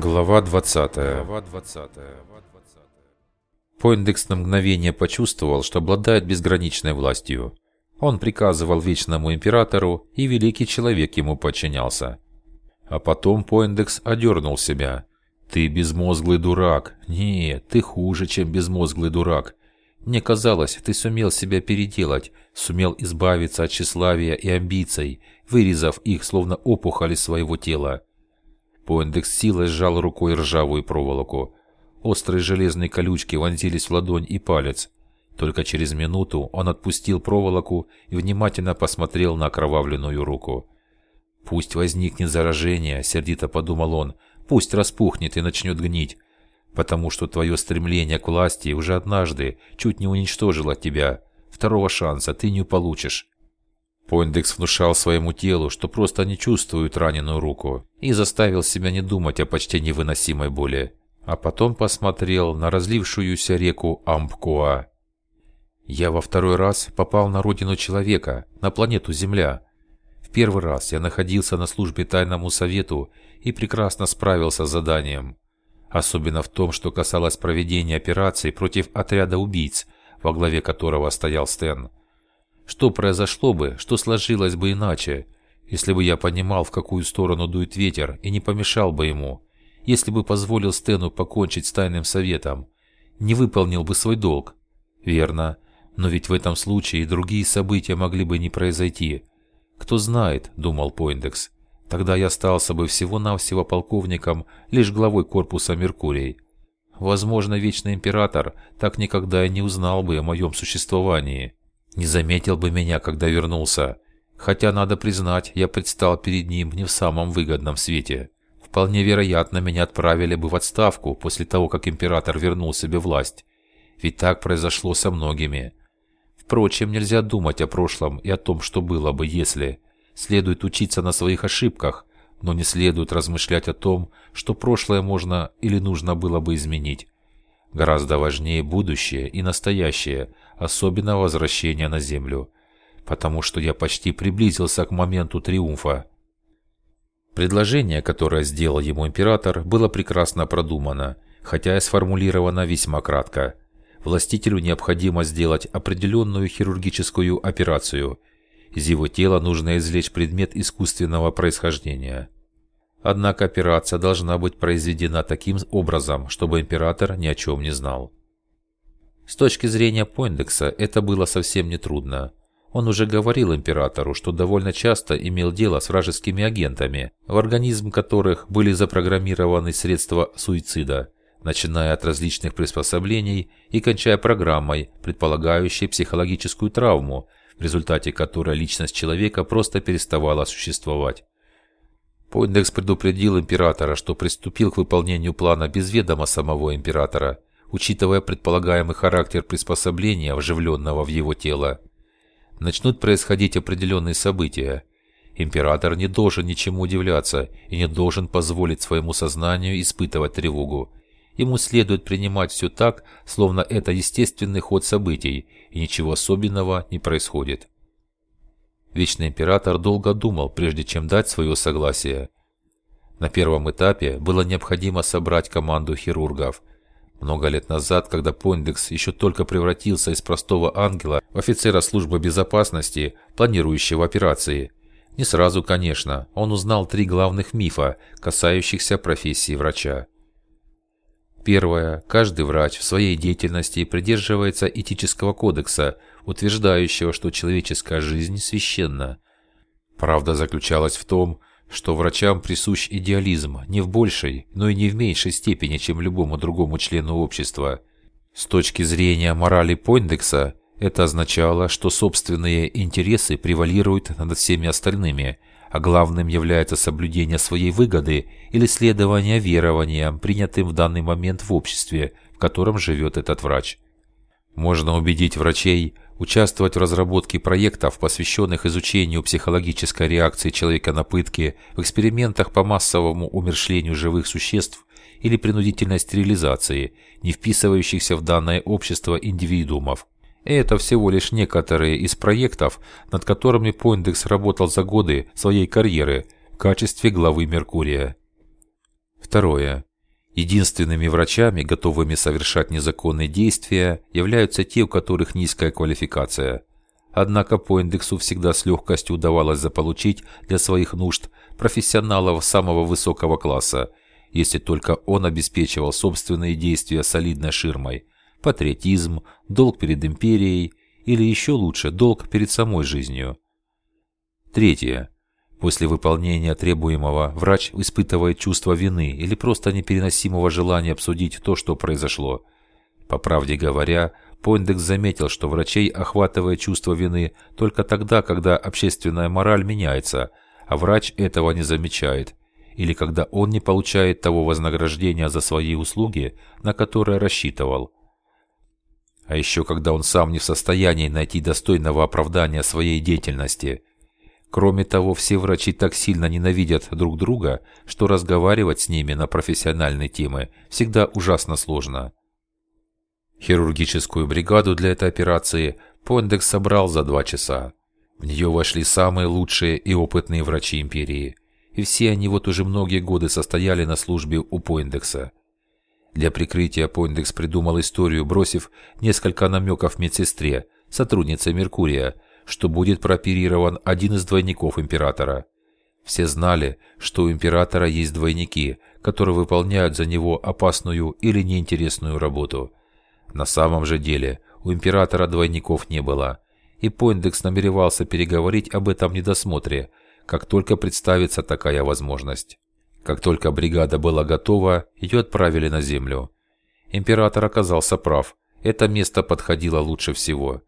Глава 20. Пойндекс на мгновение почувствовал, что обладает безграничной властью. Он приказывал Вечному Императору, и Великий Человек ему подчинялся. А потом Пойндекс одернул себя. «Ты безмозглый дурак. Нет, ты хуже, чем безмозглый дурак. Мне казалось, ты сумел себя переделать, сумел избавиться от тщеславия и амбиций, вырезав их, словно опухоли своего тела. Поиндекс силой сжал рукой ржавую проволоку. Острые железные колючки вонзились в ладонь и палец. Только через минуту он отпустил проволоку и внимательно посмотрел на окровавленную руку. «Пусть возникнет заражение», — сердито подумал он, — «пусть распухнет и начнет гнить, потому что твое стремление к власти уже однажды чуть не уничтожило тебя. Второго шанса ты не получишь». Пойндекс внушал своему телу, что просто не чувствует раненую руку, и заставил себя не думать о почти невыносимой боли. А потом посмотрел на разлившуюся реку Ампкуа. Я во второй раз попал на родину человека, на планету Земля. В первый раз я находился на службе Тайному Совету и прекрасно справился с заданием. Особенно в том, что касалось проведения операции против отряда убийц, во главе которого стоял Стэн. Что произошло бы, что сложилось бы иначе, если бы я понимал, в какую сторону дует ветер, и не помешал бы ему, если бы позволил Стэну покончить с тайным советом, не выполнил бы свой долг. Верно, но ведь в этом случае и другие события могли бы не произойти. Кто знает, думал Пойндекс, тогда я остался бы всего-навсего полковником, лишь главой корпуса Меркурий. Возможно, Вечный Император так никогда и не узнал бы о моем существовании. Не заметил бы меня, когда вернулся. Хотя, надо признать, я предстал перед ним не в самом выгодном свете. Вполне вероятно, меня отправили бы в отставку после того, как император вернул себе власть. Ведь так произошло со многими. Впрочем, нельзя думать о прошлом и о том, что было бы, если. Следует учиться на своих ошибках, но не следует размышлять о том, что прошлое можно или нужно было бы изменить. Гораздо важнее будущее и настоящее, особенно возвращение на Землю, потому что я почти приблизился к моменту триумфа. Предложение, которое сделал ему император, было прекрасно продумано, хотя и сформулировано весьма кратко. Властителю необходимо сделать определенную хирургическую операцию. Из его тела нужно извлечь предмет искусственного происхождения. Однако операция должна быть произведена таким образом, чтобы император ни о чем не знал. С точки зрения Пойндекса это было совсем нетрудно. Он уже говорил императору, что довольно часто имел дело с вражескими агентами, в организм которых были запрограммированы средства суицида, начиная от различных приспособлений и кончая программой, предполагающей психологическую травму, в результате которой личность человека просто переставала существовать. Пойндекс предупредил императора, что приступил к выполнению плана без ведома самого императора, учитывая предполагаемый характер приспособления, вживленного в его тело. Начнут происходить определенные события. Император не должен ничему удивляться и не должен позволить своему сознанию испытывать тревогу. Ему следует принимать все так, словно это естественный ход событий, и ничего особенного не происходит. Вечный император долго думал, прежде чем дать свое согласие. На первом этапе было необходимо собрать команду хирургов. Много лет назад, когда Пойндекс еще только превратился из простого ангела в офицера службы безопасности, планирующего операции. Не сразу, конечно, он узнал три главных мифа, касающихся профессии врача. Первое. Каждый врач в своей деятельности придерживается этического кодекса, утверждающего, что человеческая жизнь священна. Правда заключалась в том, что врачам присущ идеализм не в большей, но и не в меньшей степени, чем любому другому члену общества. С точки зрения морали Пойндекса, это означало, что собственные интересы превалируют над всеми остальными, а главным является соблюдение своей выгоды или следование верованиям, принятым в данный момент в обществе, в котором живет этот врач. Можно убедить врачей участвовать в разработке проектов, посвященных изучению психологической реакции человека на пытки, в экспериментах по массовому умершлению живых существ или принудительной стерилизации, не вписывающихся в данное общество индивидуумов. Это всего лишь некоторые из проектов, над которыми Пойндекс работал за годы своей карьеры в качестве главы Меркурия. Второе. Единственными врачами, готовыми совершать незаконные действия, являются те, у которых низкая квалификация. Однако по индексу всегда с легкостью удавалось заполучить для своих нужд профессионалов самого высокого класса, если только он обеспечивал собственные действия солидной ширмой, патриотизм, долг перед империей или еще лучше долг перед самой жизнью. Третье. После выполнения требуемого врач испытывает чувство вины или просто непереносимого желания обсудить то, что произошло. По правде говоря, Пойндекс заметил, что врачей охватывает чувство вины только тогда, когда общественная мораль меняется, а врач этого не замечает, или когда он не получает того вознаграждения за свои услуги, на которое рассчитывал. А еще когда он сам не в состоянии найти достойного оправдания своей деятельности – Кроме того, все врачи так сильно ненавидят друг друга, что разговаривать с ними на профессиональные темы всегда ужасно сложно. Хирургическую бригаду для этой операции Пондекс собрал за два часа. В нее вошли самые лучшие и опытные врачи империи. И все они вот уже многие годы состояли на службе у Поиндекса. Для прикрытия Поиндекс придумал историю, бросив несколько намеков медсестре, сотруднице Меркурия, что будет прооперирован один из двойников императора. Все знали, что у императора есть двойники, которые выполняют за него опасную или неинтересную работу. На самом же деле у императора двойников не было, и Пойндекс намеревался переговорить об этом недосмотре, как только представится такая возможность. Как только бригада была готова, ее отправили на землю. Император оказался прав, это место подходило лучше всего.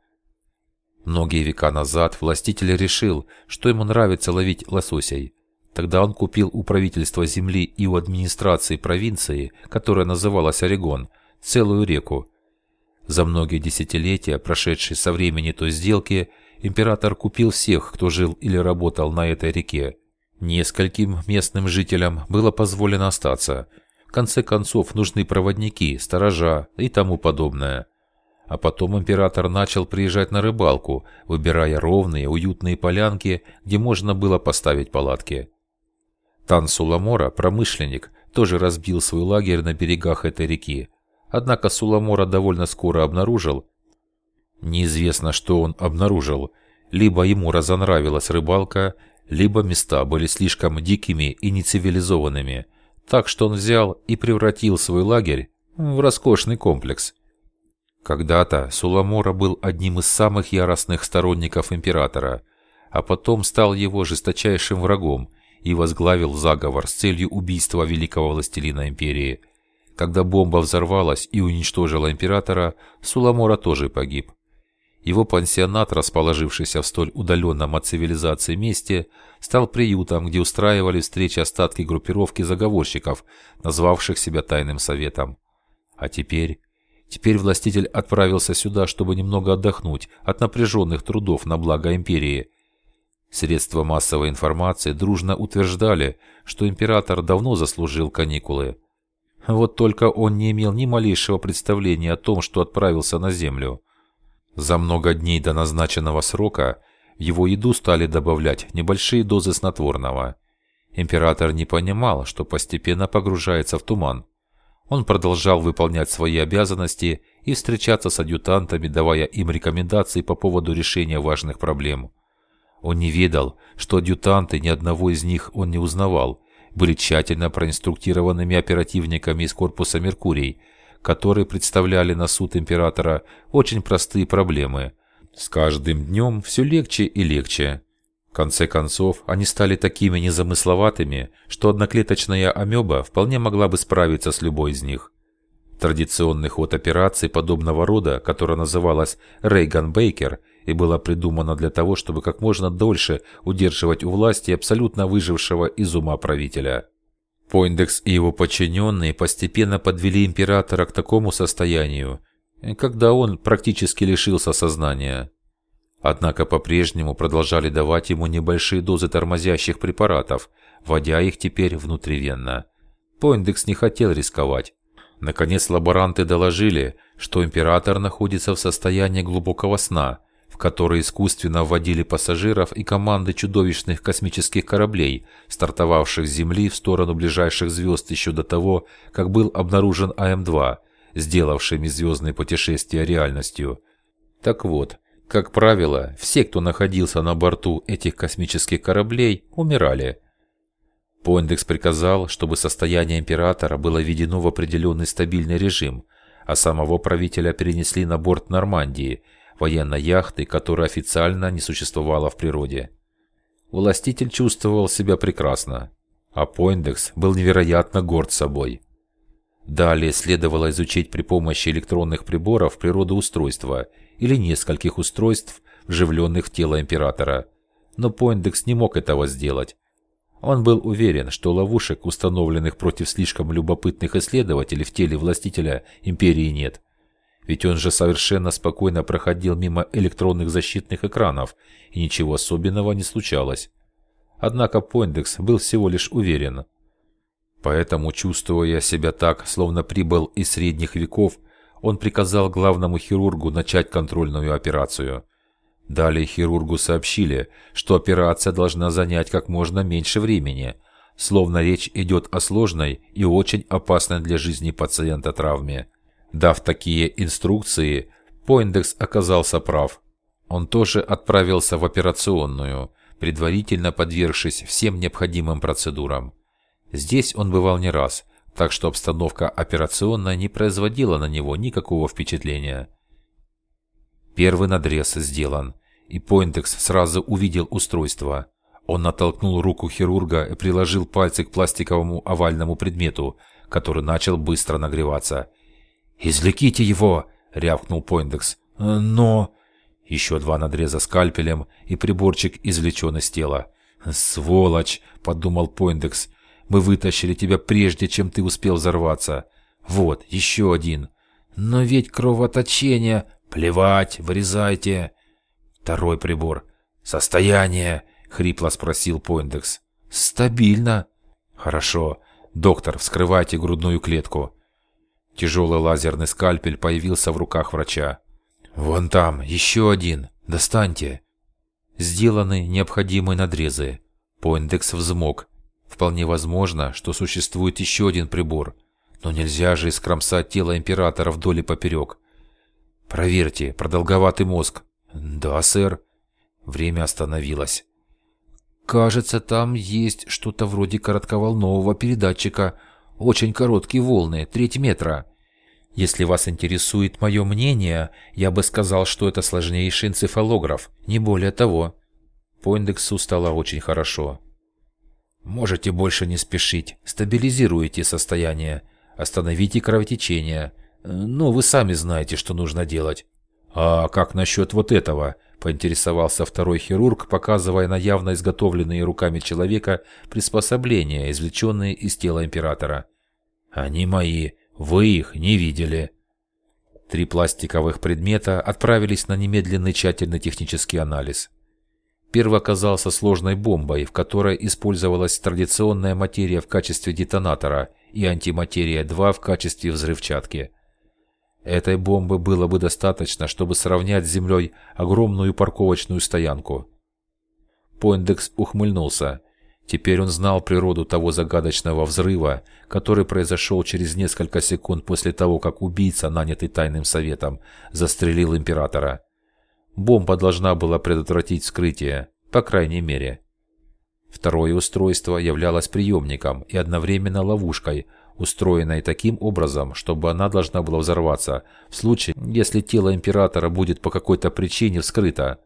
Многие века назад властитель решил, что ему нравится ловить лососей. Тогда он купил у правительства земли и у администрации провинции, которая называлась Орегон, целую реку. За многие десятилетия, прошедшие со времени той сделки, император купил всех, кто жил или работал на этой реке. Нескольким местным жителям было позволено остаться. В конце концов, нужны проводники, сторожа и тому подобное. А потом император начал приезжать на рыбалку, выбирая ровные, уютные полянки, где можно было поставить палатки. Тан Суламора, промышленник, тоже разбил свой лагерь на берегах этой реки. Однако Суламора довольно скоро обнаружил, неизвестно, что он обнаружил, либо ему разонравилась рыбалка, либо места были слишком дикими и нецивилизованными, так что он взял и превратил свой лагерь в роскошный комплекс – когда-то Суламора был одним из самых яростных сторонников императора, а потом стал его жесточайшим врагом и возглавил заговор с целью убийства великого властелина империи. Когда бомба взорвалась и уничтожила императора, Суламора тоже погиб. Его пансионат, расположившийся в столь удаленном от цивилизации месте, стал приютом, где устраивали встречи остатки группировки заговорщиков, назвавших себя Тайным Советом. А теперь Теперь властитель отправился сюда, чтобы немного отдохнуть от напряженных трудов на благо империи. Средства массовой информации дружно утверждали, что император давно заслужил каникулы. Вот только он не имел ни малейшего представления о том, что отправился на землю. За много дней до назначенного срока в его еду стали добавлять небольшие дозы снотворного. Император не понимал, что постепенно погружается в туман. Он продолжал выполнять свои обязанности и встречаться с адъютантами, давая им рекомендации по поводу решения важных проблем. Он не ведал, что адъютанты, ни одного из них он не узнавал, были тщательно проинструктированными оперативниками из корпуса «Меркурий», которые представляли на суд императора очень простые проблемы. С каждым днем все легче и легче. В конце концов, они стали такими незамысловатыми, что одноклеточная амеба вполне могла бы справиться с любой из них. Традиционный ход операции подобного рода, которая называлась Рейган Бейкер и была придумана для того, чтобы как можно дольше удерживать у власти абсолютно выжившего из ума правителя. Пойндекс и его подчиненные постепенно подвели императора к такому состоянию, когда он практически лишился сознания. Однако по-прежнему продолжали давать ему небольшие дозы тормозящих препаратов, вводя их теперь внутривенно. Пойндекс не хотел рисковать. Наконец лаборанты доложили, что император находится в состоянии глубокого сна, которые искусственно вводили пассажиров и команды чудовищных космических кораблей, стартовавших с Земли в сторону ближайших звезд еще до того, как был обнаружен АМ-2, сделавший межзвездные путешествия реальностью. Так вот, как правило, все, кто находился на борту этих космических кораблей, умирали. Поиндекс приказал, чтобы состояние императора было введено в определенный стабильный режим, а самого правителя перенесли на борт Нормандии – военной яхты, которая официально не существовала в природе. Властитель чувствовал себя прекрасно, а Пойндекс был невероятно горд собой. Далее следовало изучить при помощи электронных приборов природу устройства или нескольких устройств, вживленных в тело императора. Но Пойндекс не мог этого сделать. Он был уверен, что ловушек, установленных против слишком любопытных исследователей в теле властителя империи нет – ведь он же совершенно спокойно проходил мимо электронных защитных экранов, и ничего особенного не случалось. Однако Пойндекс был всего лишь уверен. Поэтому, чувствуя себя так, словно прибыл из средних веков, он приказал главному хирургу начать контрольную операцию. Далее хирургу сообщили, что операция должна занять как можно меньше времени, словно речь идет о сложной и очень опасной для жизни пациента травме. Дав такие инструкции, Поиндекс оказался прав. Он тоже отправился в операционную, предварительно подвергшись всем необходимым процедурам. Здесь он бывал не раз, так что обстановка операционная не производила на него никакого впечатления. Первый надрез сделан, и Поиндекс сразу увидел устройство. Он натолкнул руку хирурга и приложил пальцы к пластиковому овальному предмету, который начал быстро нагреваться – «Извлеките его!» — рявкнул Пойндекс. «Э, «Но...» Еще два надреза скальпелем, и приборчик извлечен из тела. «Сволочь!» — подумал Пойндекс. «Мы вытащили тебя прежде, чем ты успел взорваться. Вот, еще один. Но ведь кровоточение... Плевать, вырезайте!» Второй прибор. «Состояние?» — хрипло спросил Пойндекс. «Стабильно». «Хорошо. Доктор, вскрывайте грудную клетку». Тяжелый лазерный скальпель появился в руках врача. «Вон там, еще один. Достаньте». Сделаны необходимые надрезы. Поиндекс взмок. Вполне возможно, что существует еще один прибор. Но нельзя же искромсать тело императора вдоль и поперек. «Проверьте, продолговатый мозг». «Да, сэр». Время остановилось. «Кажется, там есть что-то вроде коротковолнового передатчика. Очень короткие волны, треть метра». Если вас интересует мое мнение, я бы сказал, что это сложнейший энцефалограф, не более того. По индексу стало очень хорошо. Можете больше не спешить, стабилизируйте состояние, остановите кровотечение. Ну, вы сами знаете, что нужно делать. А как насчет вот этого? Поинтересовался второй хирург, показывая на явно изготовленные руками человека приспособления, извлеченные из тела императора. Они мои, вы их не видели. Три пластиковых предмета отправились на немедленный тщательный технический анализ. Первый оказался сложной бомбой, в которой использовалась традиционная материя в качестве детонатора и антиматерия-2 в качестве взрывчатки. Этой бомбы было бы достаточно, чтобы сравнять с землей огромную парковочную стоянку. Поиндекс ухмыльнулся. Теперь он знал природу того загадочного взрыва, который произошел через несколько секунд после того, как убийца, нанятый тайным советом, застрелил императора. Бомба должна была предотвратить вскрытие, по крайней мере. Второе устройство являлось приемником и одновременно ловушкой, устроенной таким образом, чтобы она должна была взорваться, в случае, если тело императора будет по какой-то причине вскрыто.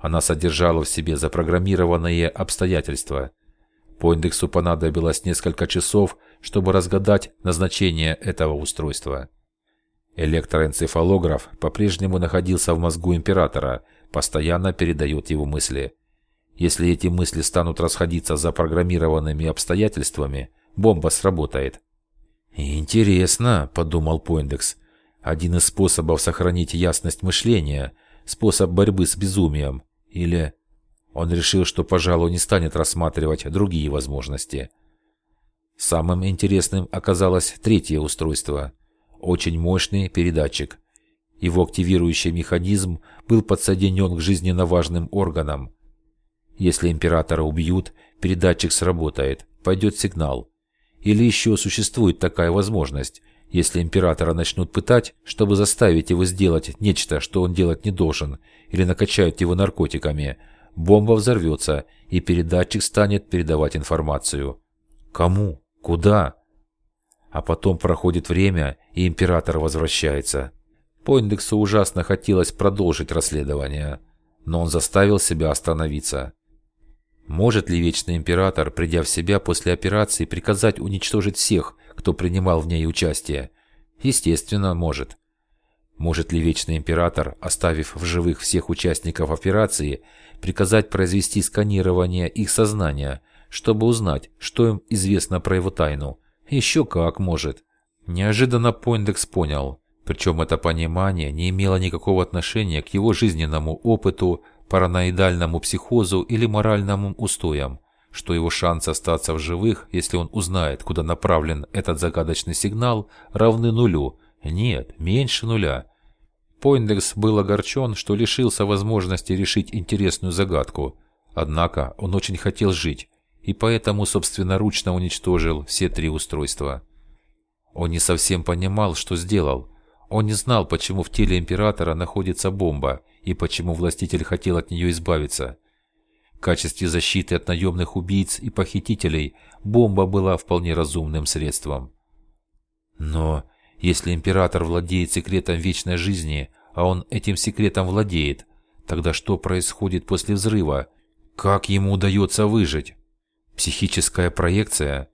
Она содержала в себе запрограммированные обстоятельства – по индексу понадобилось несколько часов, чтобы разгадать назначение этого устройства. Электроэнцефалограф по-прежнему находился в мозгу императора, постоянно передает его мысли. Если эти мысли станут расходиться за программированными обстоятельствами, бомба сработает. «Интересно», — подумал Поиндекс. «Один из способов сохранить ясность мышления, способ борьбы с безумием. Или он решил, что, пожалуй, не станет рассматривать другие возможности. Самым интересным оказалось третье устройство. Очень мощный передатчик. Его активирующий механизм был подсоединен к жизненно важным органам. Если императора убьют, передатчик сработает, пойдет сигнал. Или еще существует такая возможность, если императора начнут пытать, чтобы заставить его сделать нечто, что он делать не должен, или накачают его наркотиками, бомба взорвется, и передатчик станет передавать информацию. Кому? Куда? А потом проходит время, и император возвращается. Пойндексу ужасно хотелось продолжить расследование, но он заставил себя остановиться. Может ли Вечный Император, придя в себя после операции, приказать уничтожить всех, кто принимал в ней участие? Естественно, может. Может ли Вечный Император, оставив в живых всех участников операции, приказать произвести сканирование их сознания, чтобы узнать, что им известно про его тайну? Еще как может. Неожиданно Пойндекс понял, причем это понимание не имело никакого отношения к его жизненному опыту, параноидальному психозу или моральным устоям, что его шансы остаться в живых, если он узнает, куда направлен этот загадочный сигнал, равны нулю. Нет, меньше нуля. Пойндекс был огорчен, что лишился возможности решить интересную загадку. Однако он очень хотел жить, и поэтому собственноручно уничтожил все три устройства. Он не совсем понимал, что сделал. Он не знал, почему в теле Императора находится бомба, и почему властитель хотел от нее избавиться. В качестве защиты от наемных убийц и похитителей бомба была вполне разумным средством. Но если император владеет секретом вечной жизни, а он этим секретом владеет, тогда что происходит после взрыва? Как ему удается выжить? Психическая проекция?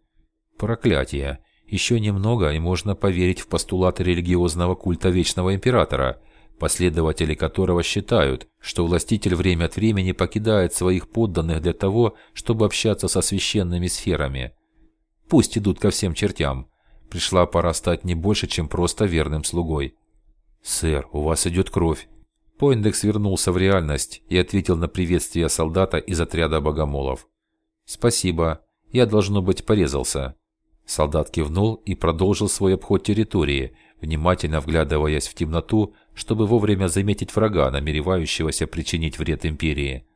Проклятие. Еще немного, и можно поверить в постулаты религиозного культа Вечного Императора – последователи которого считают, что властитель время от времени покидает своих подданных для того, чтобы общаться со священными сферами. Пусть идут ко всем чертям. Пришла пора стать не больше, чем просто верным слугой. «Сэр, у вас идет кровь». Поиндекс вернулся в реальность и ответил на приветствие солдата из отряда богомолов. «Спасибо. Я, должно быть, порезался». Солдат кивнул и продолжил свой обход территории, внимательно вглядываясь в темноту, чтобы вовремя заметить врага, намеревающегося причинить вред империи.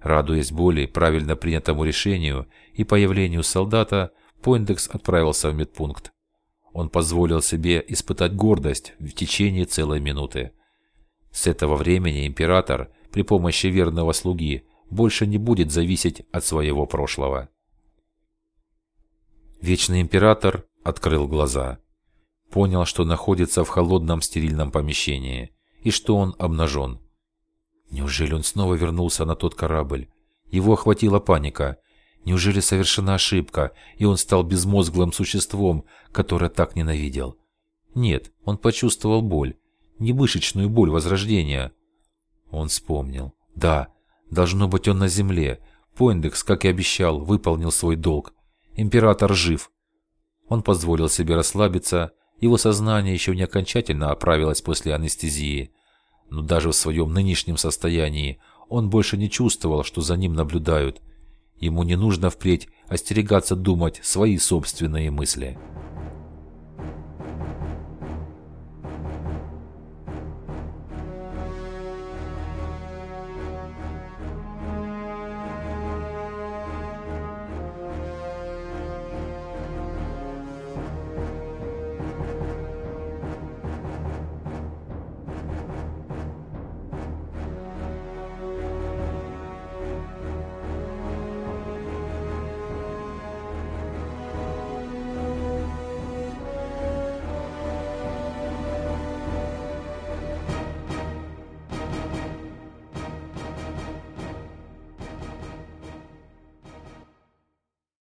Радуясь боли, правильно принятому решению и появлению солдата, Пойндекс отправился в медпункт. Он позволил себе испытать гордость в течение целой минуты. С этого времени император при помощи верного слуги больше не будет зависеть от своего прошлого. Вечный император открыл глаза. Понял, что находится в холодном стерильном помещении и что он обнажен. Неужели он снова вернулся на тот корабль? Его охватила паника. Неужели совершена ошибка, и он стал безмозглым существом, которое так ненавидел? Нет, он почувствовал боль. Не мышечную боль возрождения. Он вспомнил. Да, должно быть он на земле. Пойндекс, как и обещал, выполнил свой долг. Император жив. Он позволил себе расслабиться его сознание еще не окончательно оправилось после анестезии, но даже в своем нынешнем состоянии он больше не чувствовал, что за ним наблюдают. Ему не нужно впредь остерегаться думать свои собственные мысли.